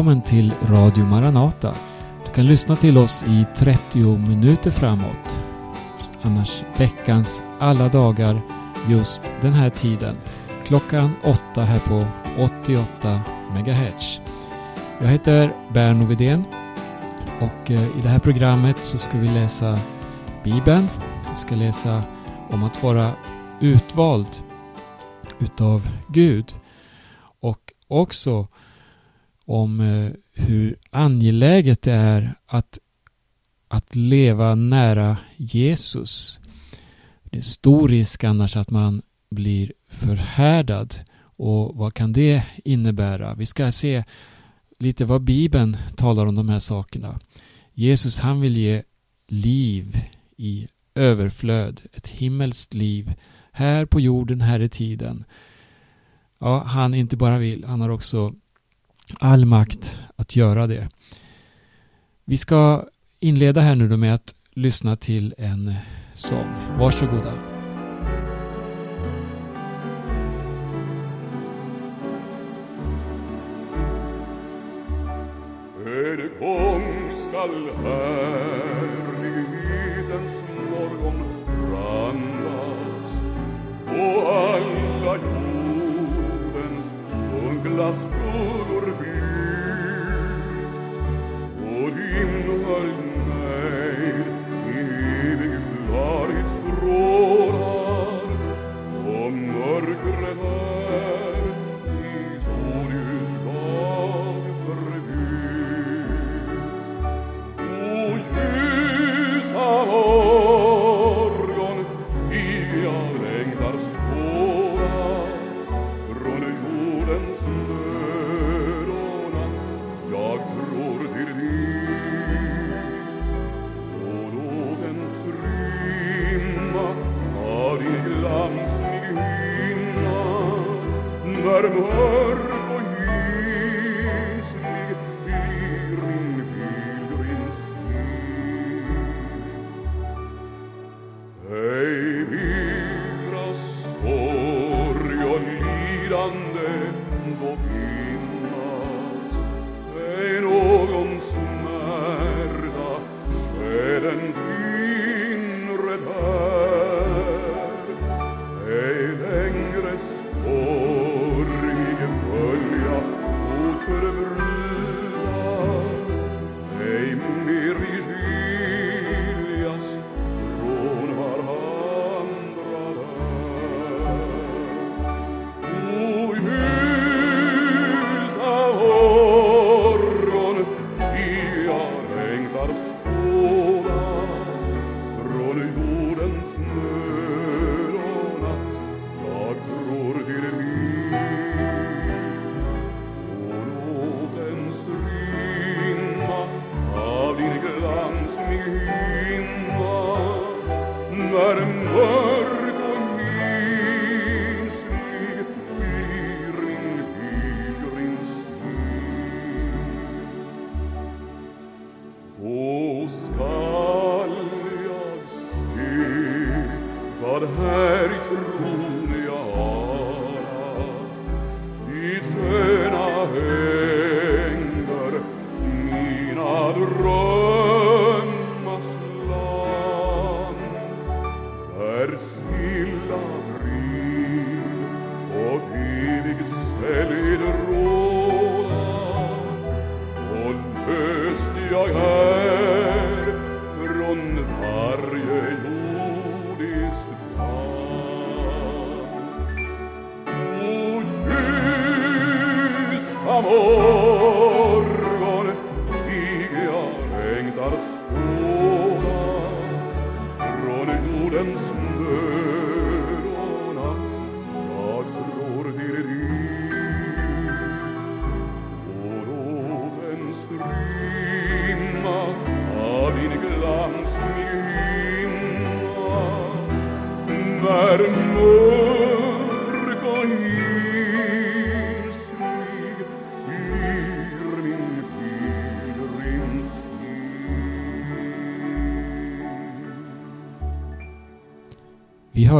välkommen till Radio Maranata. Du kan lyssna till oss i 30 minuter framåt. Annars veckans alla dagar just den här tiden. Klockan 8 här på 88 MHz. Jag heter Berno Vidén och eh, i det här programmet så ska vi läsa Bibeln. Vi ska läsa om att vara utvald utav Gud och också om eh, hur angeläget det är att, att leva nära Jesus. Det är stor risk annars att man blir förhärdad. Och vad kan det innebära? Vi ska se lite vad Bibeln talar om de här sakerna. Jesus han vill ge liv i överflöd, ett himmelskt liv här på jorden, här i tiden. Ja, han inte bara vill, han har också all makt att göra det. Vi ska inleda här nu då med att lyssna till en sång. Varsågoda.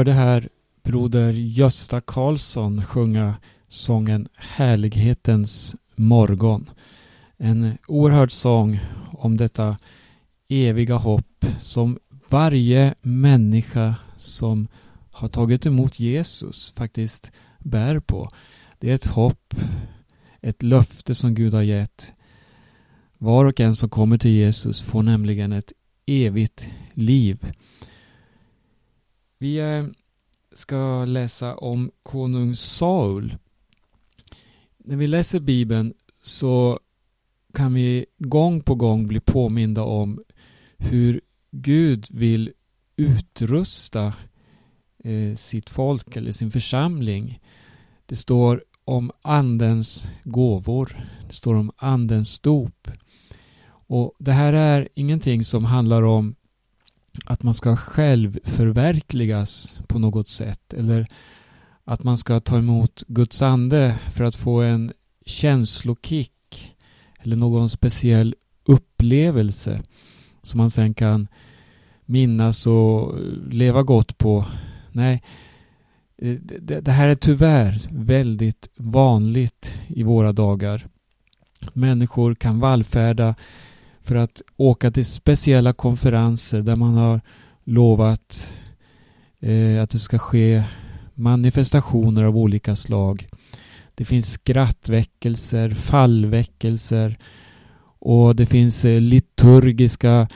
Hörde här broder Gösta Karlsson sjunga sången Härlighetens morgon. En oerhörd sång om detta eviga hopp som varje människa som har tagit emot Jesus faktiskt bär på. Det är ett hopp, ett löfte som Gud har gett. Var och en som kommer till Jesus får nämligen ett evigt liv. Vi eh, ska läsa om konung Saul. När vi läser Bibeln så kan vi gång på gång bli påminda om hur Gud vill utrusta eh, sitt folk eller sin församling. Det står om andens gåvor. Det står om andens dop. Och Det här är ingenting som handlar om att man ska själv förverkligas på något sätt eller att man ska ta emot Guds ande för att få en känslokick eller någon speciell upplevelse som man sen kan minnas och leva gott på. Nej, eh, det, det här är tyvärr väldigt vanligt i våra dagar. Människor kan vallfärda för att åka till speciella konferenser där man har lovat eh, att det ska ske manifestationer av olika slag. Det finns skrattväckelser, fallväckelser och det finns eh, liturgiska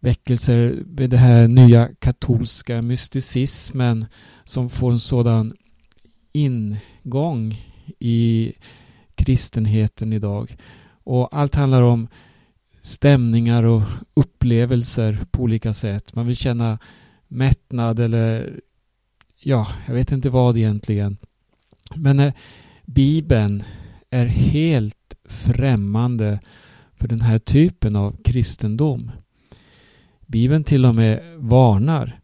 väckelser med den här nya katolska mysticismen som får en sådan ingång i kristenheten idag. Och allt handlar om stämningar och upplevelser på olika sätt. Man vill känna mättnad eller ja, jag vet inte vad egentligen. Men eh, Bibeln är helt främmande för den här typen av kristendom. Bibeln till och med varnar.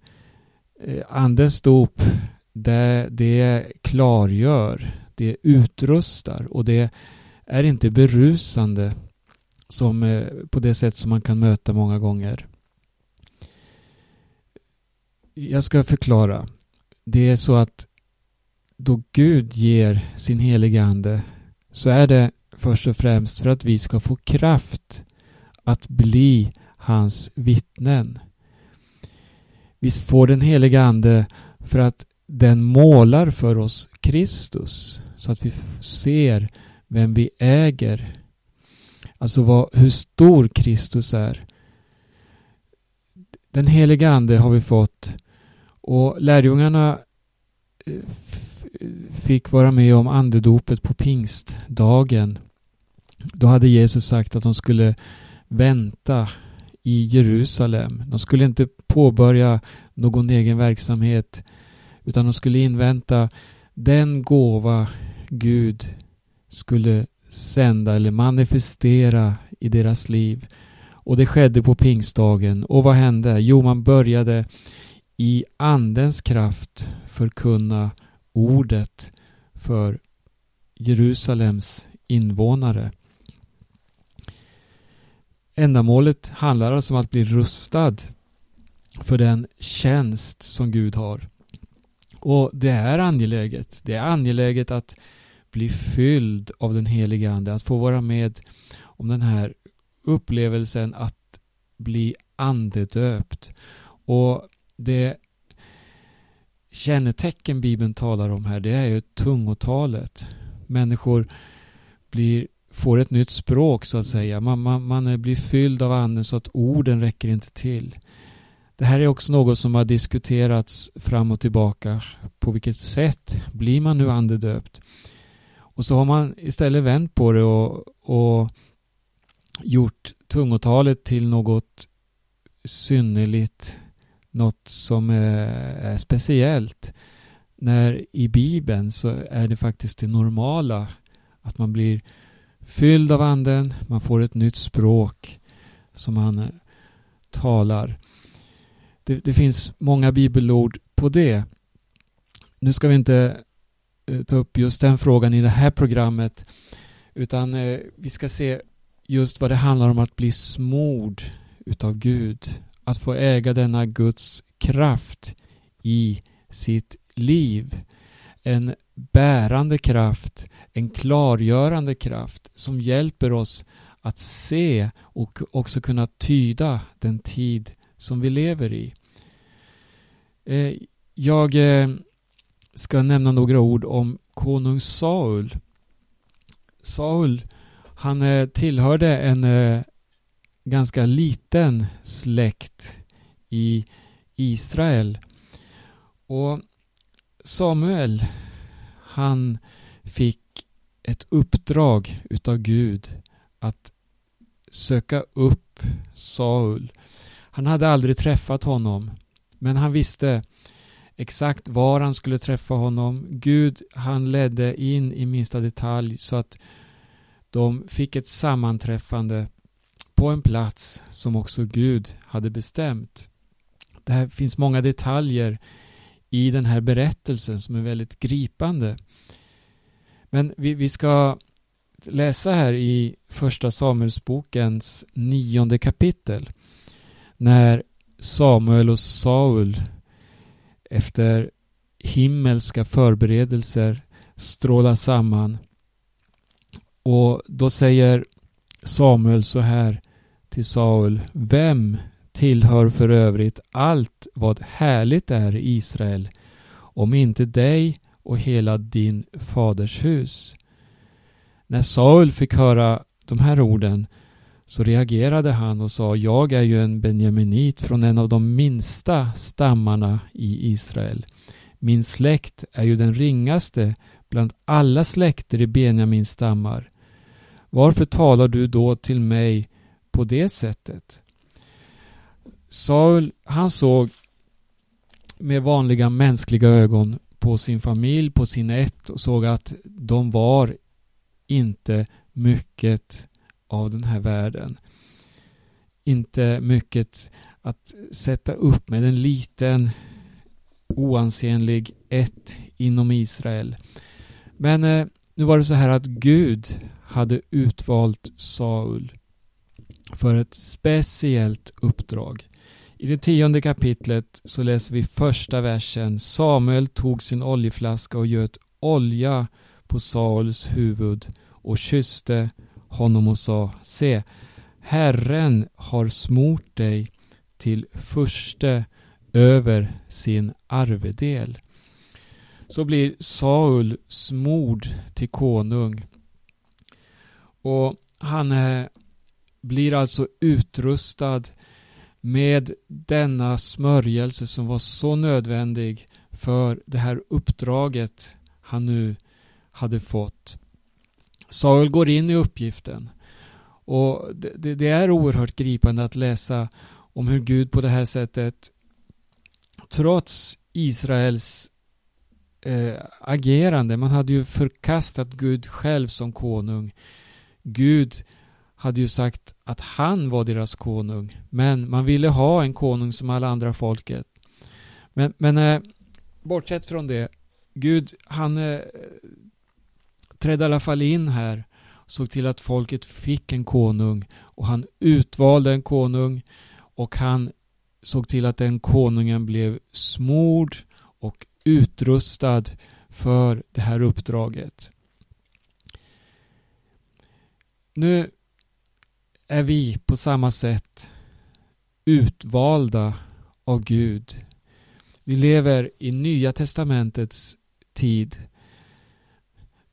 Eh, andens dop, det, det klargör, det utrustar och det är inte berusande som, eh, på det sätt som man kan möta många gånger. Jag ska förklara. Det är så att då Gud ger sin heliga Ande så är det först och främst för att vi ska få kraft att bli hans vittnen. Vi får den heliga Ande för att den målar för oss Kristus så att vi ser vem vi äger Alltså vad, hur stor Kristus är. Den heliga Ande har vi fått och lärjungarna eh, fick vara med om andedopet på pingstdagen. Då hade Jesus sagt att de skulle vänta i Jerusalem. De skulle inte påbörja någon egen verksamhet utan de skulle invänta den gåva Gud skulle sända eller manifestera i deras liv. Och det skedde på pingstdagen. Och vad hände? Jo, man började i Andens kraft förkunna ordet för Jerusalems invånare. Ändamålet handlar alltså om att bli rustad för den tjänst som Gud har. Och det är angeläget. Det är angeläget att bli fylld av den heliga Ande, att få vara med om den här upplevelsen att bli andedöpt. Och det kännetecken Bibeln talar om här, det är ju tungotalet. Människor blir, får ett nytt språk så att säga. Man, man, man blir fylld av anden så att orden räcker inte till. Det här är också något som har diskuterats fram och tillbaka. På vilket sätt blir man nu andedöpt? Och så har man istället vänt på det och, och gjort tungotalet till något synnerligt, något som är, speciellt. När i Bibeln så är det faktiskt det normala att man blir fylld av anden, man får ett nytt språk som man eh, talar. Det, det, finns många bibelord på det. Nu ska vi inte Eh, ta upp just den frågan i det här programmet utan eh, vi ska se just vad det handlar om att bli smord utav Gud. Att få äga denna Guds kraft i sitt liv. En bärande kraft, en klargörande kraft som hjälper oss att se och också kunna tyda den tid som vi lever i. Eh, jag eh, ska nämna några ord om konung Saul. Saul, han eh, tillhörde en eh, ganska liten släkt i Israel. Och Samuel, han fick ett uppdrag utav Gud att söka upp Saul. Han hade aldrig träffat honom, men han visste exakt var han skulle träffa honom. Gud, han ledde in i minsta detalj så att de fick ett sammanträffande på en plats som också Gud hade bestämt. Det finns många detaljer i den här berättelsen som är väldigt gripande. Men vi, vi ska läsa här i första Samuelsbokens nionde kapitel när Samuel och Saul efter himmelska förberedelser strålar samman. Och då säger Samuel så här till Saul. Vem tillhör för övrigt allt vad härligt är i Israel om inte dig och hela din faders hus? När Saul fick höra de här orden så reagerade han och sa Jag är ju en benjaminit från en av de minsta stammarna i Israel. Min släkt är ju den ringaste bland alla släkter i Benjamins stammar. Varför talar du då till mig på det sättet? Saul, han såg med vanliga mänskliga ögon på sin familj, på sin ett och såg att de var inte mycket av den här världen. Inte mycket att sätta upp med en liten oansenlig ett inom Israel. Men eh, nu var det så här att Gud hade utvalt Saul för ett speciellt uppdrag. I det tionde kapitlet så läser vi första versen. Samuel tog sin oljeflaska och göt olja på Sauls huvud och kysste honom och sa Se, Herren har smort dig till furste över sin arvedel. Så blir Saul smord till konung. Och han är, blir alltså utrustad med denna smörjelse som var så nödvändig för det här uppdraget han nu hade fått. Saul går in i uppgiften. Och det, det, är oerhört gripande att läsa om hur Gud på det här sättet trots Israels eh, agerande, man hade ju förkastat Gud själv som konung. Gud hade ju sagt att han var deras konung, men man ville ha en konung som alla andra folket. Men, men eh, bortsett från det, Gud han eh, trädde i alla fall in här och såg till att folket fick en konung och han utvalde en konung och han såg till att den konungen blev smord och utrustad för det här uppdraget. Nu är vi på samma sätt utvalda av Gud. Vi lever i Nya Testamentets tid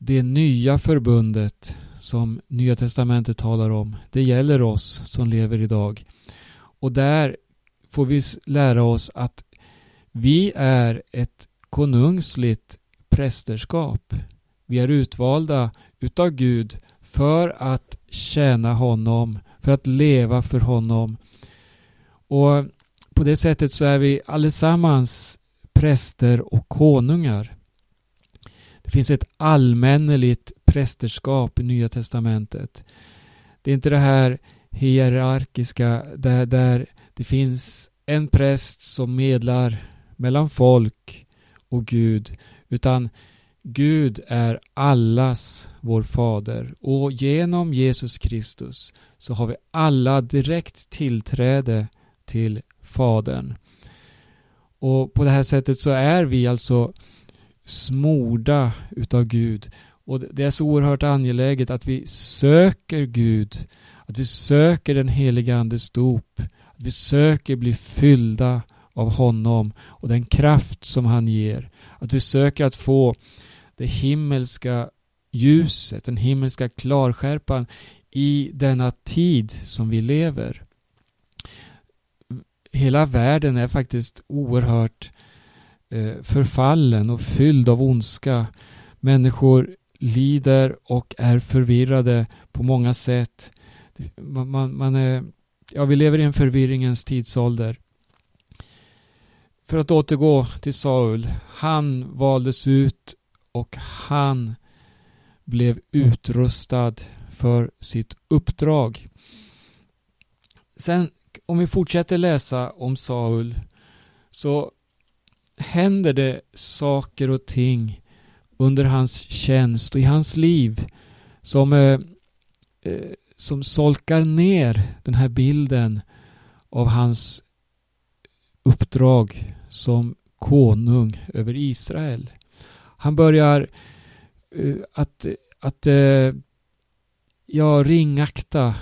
det nya förbundet som Nya Testamentet talar om, det gäller oss som lever idag. Och där får vi lära oss att vi är ett konungsligt prästerskap. Vi är utvalda utav Gud för att tjäna honom, för att leva för honom. Och på det sättet så är vi allesammans präster och konungar. Det finns ett allmänneligt prästerskap i Nya Testamentet. Det är inte det här hierarkiska där, där det finns en präst som medlar mellan folk och Gud utan Gud är allas vår fader och genom Jesus Kristus så har vi alla direkt tillträde till Fadern. Och på det här sättet så är vi alltså smorda utav Gud Och det är så oerhört angeläget att vi söker Gud, att vi söker den heliga Andes dop, att vi söker bli fyllda av honom och den kraft som han ger. Att vi söker att få det himmelska ljuset, den himmelska klarskärpan i denna tid som vi lever. Hela världen är faktiskt oerhört eh, Eh, förfallen och fylld av ondska. Människor lider och är förvirrade på många sätt. Man, man, man är, ja, vi lever i en förvirringens tidsålder. För att återgå till Saul. Han valdes ut och han blev utrustad för sitt uppdrag. Sen om vi fortsätter läsa om Saul så händer det saker och ting under hans tjänst och i hans liv som, eh, eh, som solkar ner den här bilden av hans uppdrag som konung över Israel. Han börjar eh, att, att eh, ja, ringakta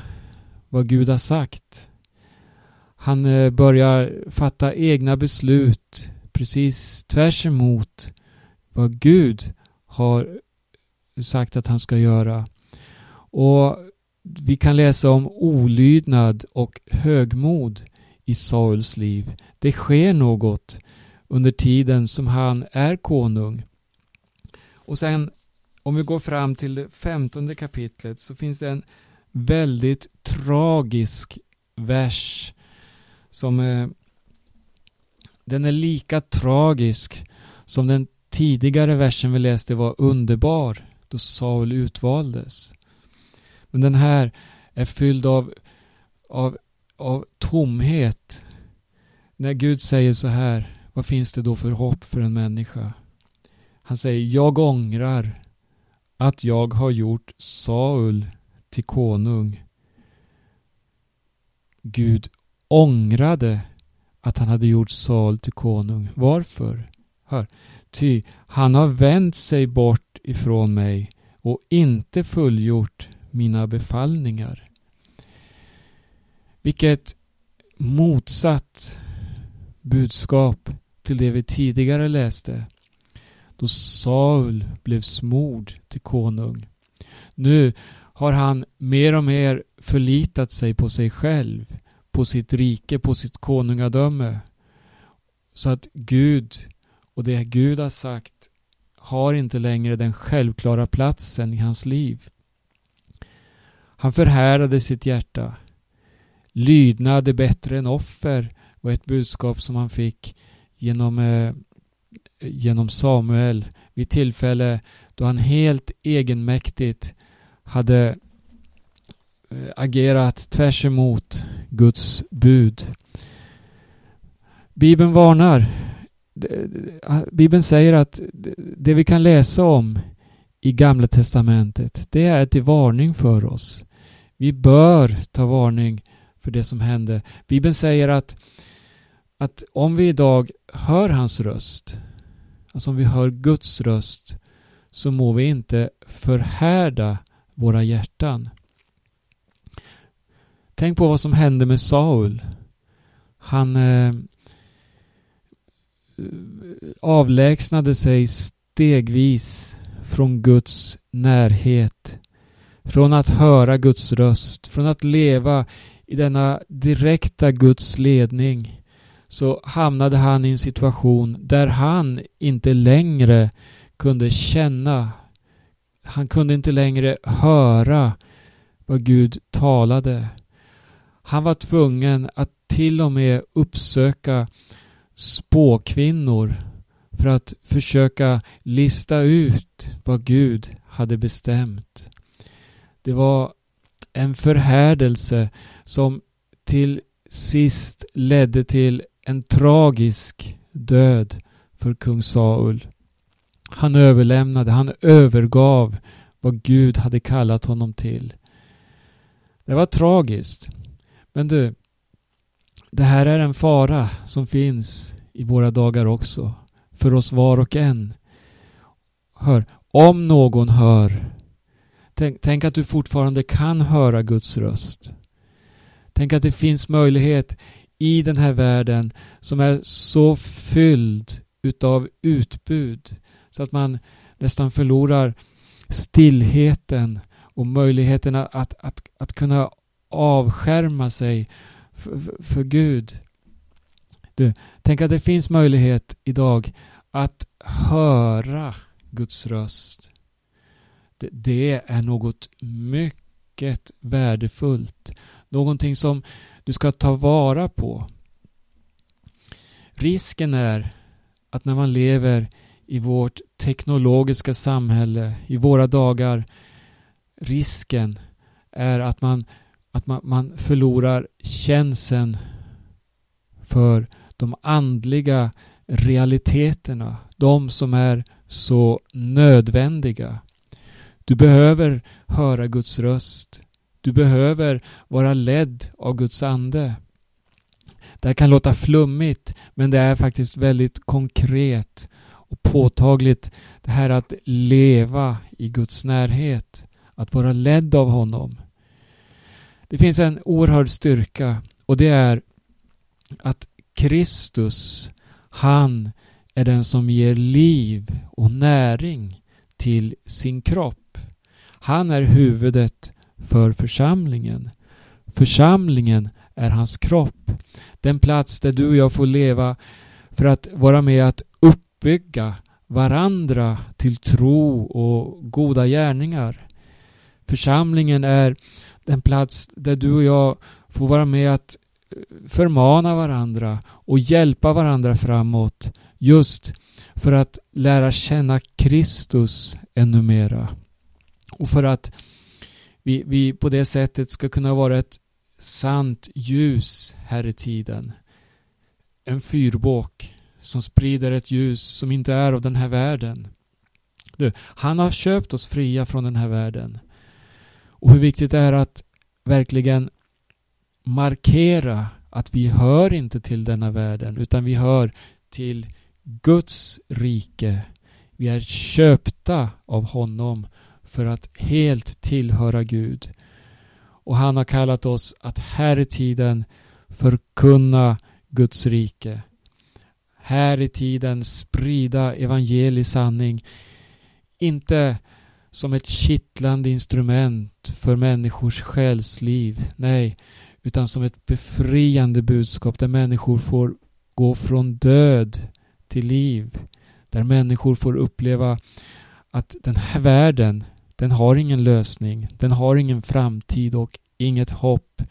vad Gud har sagt. Han eh, börjar fatta egna beslut precis tvärs emot vad Gud har sagt att han ska göra. Och vi kan läsa om olydnad och högmod i Sauls liv. Det sker något under tiden som han är konung. Och sen om vi går fram till det femtonde kapitlet så finns det en väldigt tragisk vers som eh, den är lika tragisk som den tidigare versen vi läste var underbar då Saul utvaldes. Men den här är fylld av, av, av tomhet. När Gud säger så här, vad finns det då för hopp för en människa? Han säger, jag ångrar att jag har gjort Saul till konung. Gud ångrade att han hade gjort Saul till konung. Varför? Hör. Ty han har vänt sig bort ifrån mig och inte fullgjort mina befallningar. Vilket motsatt budskap till det vi tidigare läste då Saul blev smord till konung. Nu har han mer och mer förlitat sig på sig själv, på sitt rike, på sitt konungadöme. Så att Gud och det Gud har sagt har inte längre den självklara platsen i hans liv. Han förhärade sitt hjärta. Lydnad är bättre än offer var ett budskap som han fick genom, eh, genom Samuel vid tillfälle då han helt egenmäktigt hade Eh, agerat tvärs emot Guds bud. Bibeln varnar. Bibeln säger att det vi kan läsa om i Gamla Testamentet, det är till varning för oss. Vi bör ta varning för det som hände. Bibeln säger att att om vi idag hör hans röst, alltså om vi hör Guds röst, så må vi inte förhärda våra hjärtan. Tänk på vad som hände med Saul. Han eh, avlägsnade sig stegvis från Guds närhet. Från att höra Guds röst, från att leva i denna direkta Guds ledning så hamnade han i en situation där han inte längre kunde känna, han kunde inte längre höra vad Gud talade. Han var tvungen att till och med uppsöka spåkvinnor för att försöka lista ut vad Gud hade bestämt. Det var en förhärdelse som till sist ledde till en tragisk död för kung Saul. Han överlämnade, han övergav vad Gud hade kallat honom till. Det var tragiskt. Men du, det här är en fara som finns i våra dagar också. För oss var och en. Hör, om någon hör. Tänk, tänk att du fortfarande kan höra Guds röst. Tänk att det finns möjlighet i den här världen som är så fylld utav utbud så att man nästan förlorar stillheten och möjligheten att, att, att, att kunna avskärma sig för, för, för Gud. Du, tänk att det finns möjlighet idag att höra Guds röst. Det, det är något mycket värdefullt. Någonting som du ska ta vara på. Risken är att när man lever i vårt teknologiska samhälle, i våra dagar, risken är att man, att man, man förlorar känseln för de andliga realiteterna, de som är så nödvändiga. Du behöver höra Guds röst. Du behöver vara ledd av Guds ande. Det här kan låta flummigt men det är faktiskt väldigt konkret och påtagligt det här att leva i Guds närhet. Att vara ledd av honom. Det finns en oerhörd styrka och det är att Kristus, han är den som ger liv och näring till sin kropp. Han är huvudet för församlingen. Församlingen är hans kropp. Den plats där du och jag får leva för att vara med att uppbygga varandra till tro och goda gärningar. Församlingen är den plats där du och jag får vara med att eh, förmana varandra och hjälpa varandra framåt just för att lära känna Kristus ännu mera. Och för att vi, vi på det sättet ska kunna vara ett sant ljus här i tiden. En fyrbåk som sprider ett ljus som inte är av den här världen. Du, han har köpt oss fria från den här världen. Och hur viktigt det är att verkligen markera att vi hör inte till denna världen utan vi hör till Guds rike. Vi är köpta av honom för att helt tillhöra Gud. Och han har kallat oss att här i tiden förkunna Guds rike. Här i tiden sprida evangelisk sanning. Inte som ett kittlande instrument för människors själsliv. Nej, utan som ett befriande budskap där människor får gå från död till liv. Där människor får uppleva att den här världen, den har ingen lösning. Den har ingen framtid och inget hopp.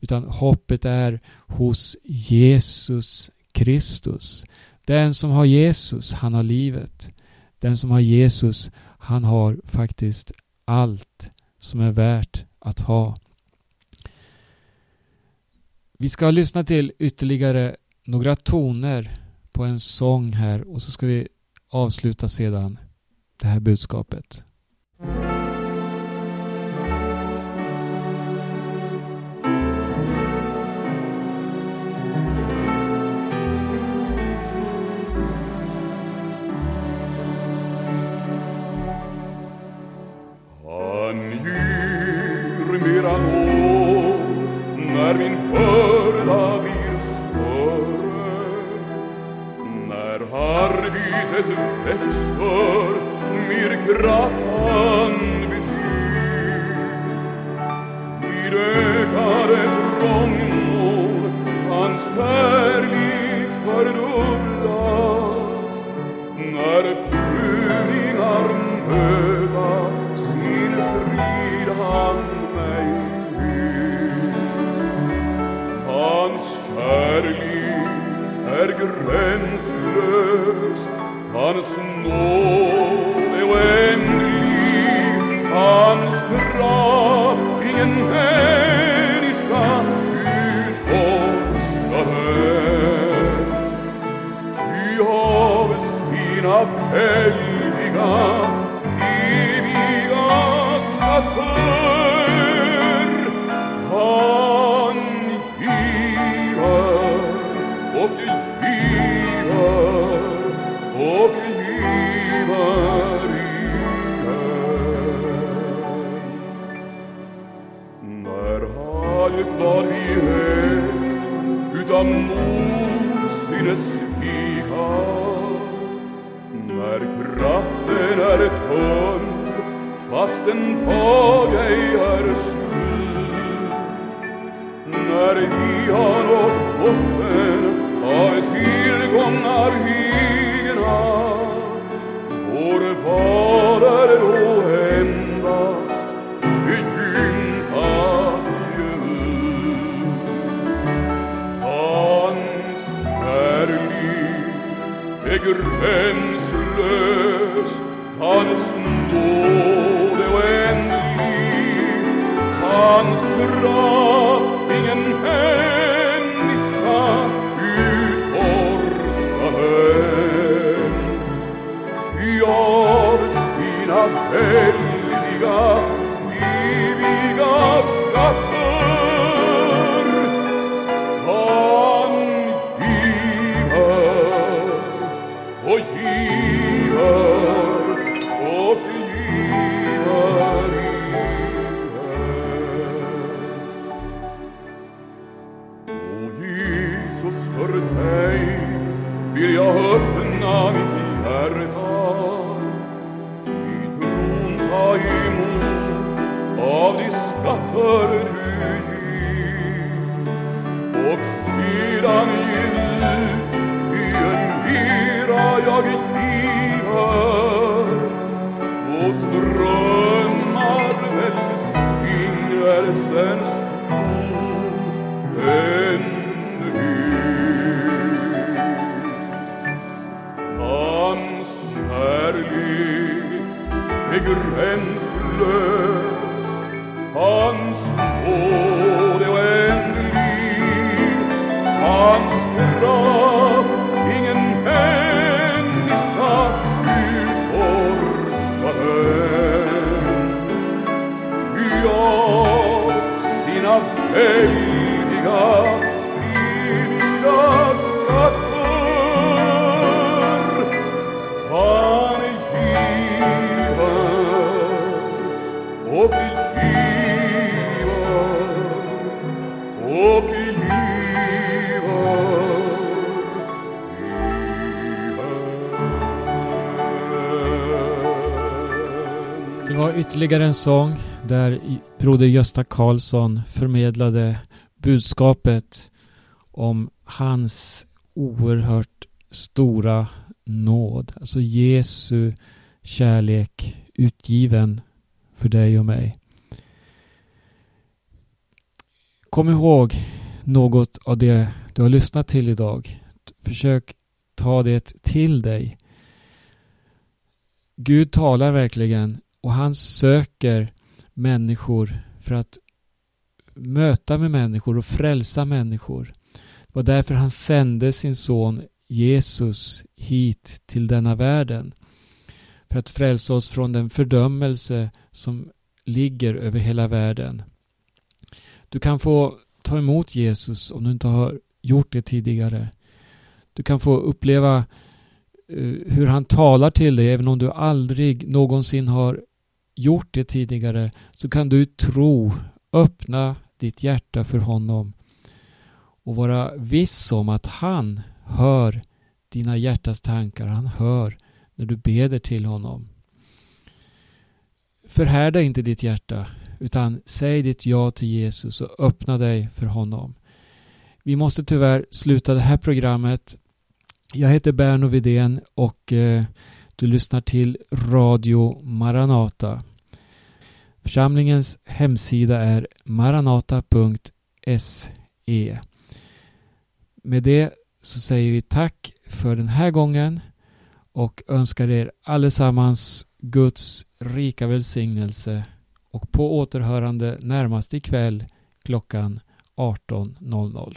Utan hoppet är hos Jesus Kristus. Den som har Jesus, han har livet. Den som har Jesus, han har faktiskt allt som är värt att ha. Vi ska lyssna till ytterligare några toner på en sång här och så ska vi avsluta sedan det här budskapet. Ger mera nåd när min börda blir större. När arbetet växer mer kraft han betyr Vid Hans nove Wembley, Hans grab ingen människa ut forskare. Ty av in vägar allt var vi högt utav morsinnes svika. När kraften är tunn fastän dag ej är slut. När vi har ytterligare en sång där broder Gösta Karlsson förmedlade budskapet om hans oerhört stora nåd. Alltså Jesu kärlek utgiven för dig och mig. Kom ihåg något av det du har lyssnat till idag. Försök ta det till dig. Gud talar verkligen och han söker människor för att möta med människor och frälsa människor. Det var därför han sände sin son Jesus hit till denna världen. För att frälsa oss från den fördömelse som ligger över hela världen. Du kan få ta emot Jesus om du inte har gjort det tidigare. Du kan få uppleva eh, hur han talar till dig även om du aldrig någonsin har gjort det tidigare så kan du tro, öppna ditt hjärta för honom och vara viss om att han hör dina hjärtas tankar. Han hör när du beder till honom. Förhärda inte ditt hjärta utan säg ditt ja till Jesus och öppna dig för honom. Vi måste tyvärr sluta det här programmet. Jag heter Berno Vidén och eh, du lyssnar till Radio Maranata. Församlingens hemsida är maranata.se. Med det så säger vi tack för den här gången och önskar er allesammans Guds rika välsignelse och på återhörande närmast ikväll klockan 18.00.